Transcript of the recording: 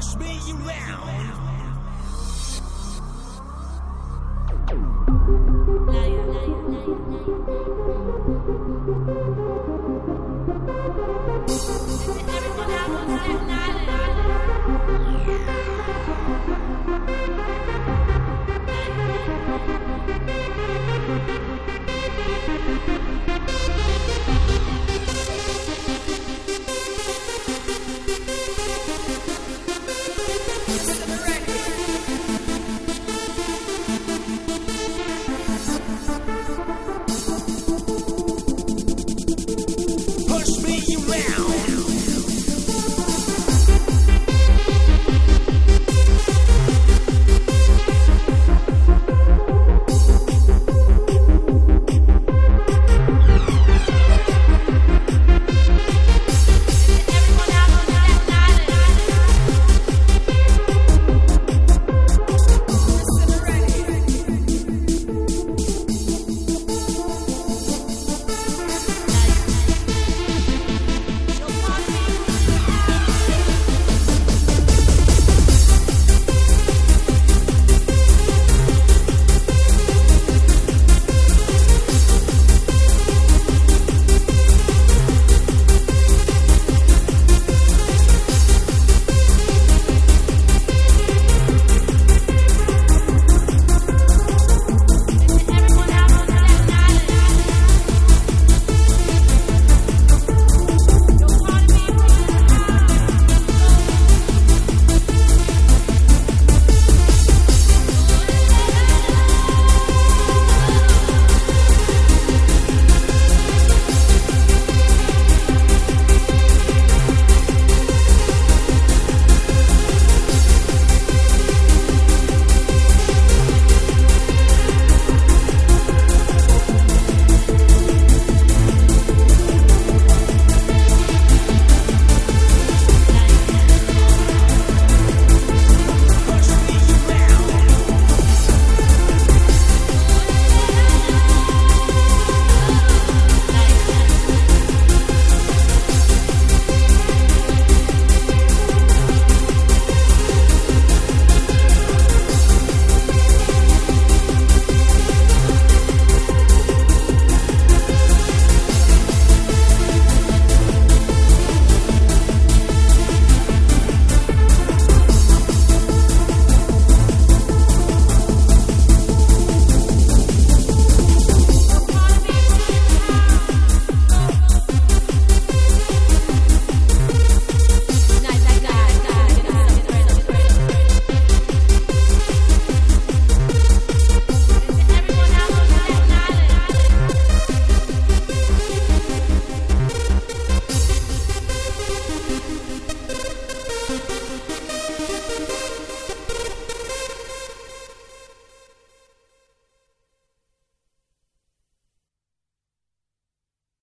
push me around.